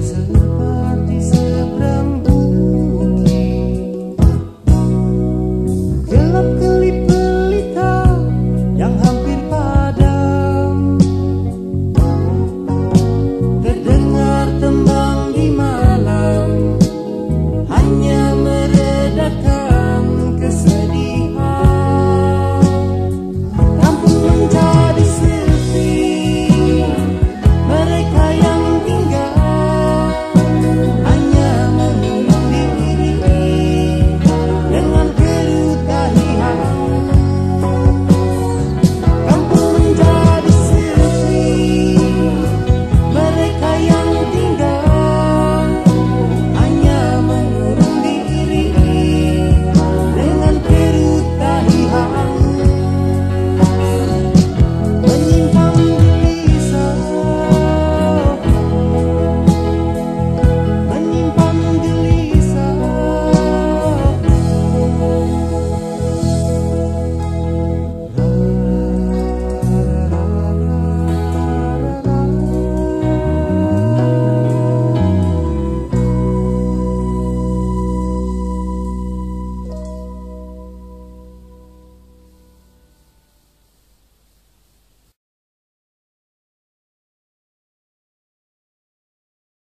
子。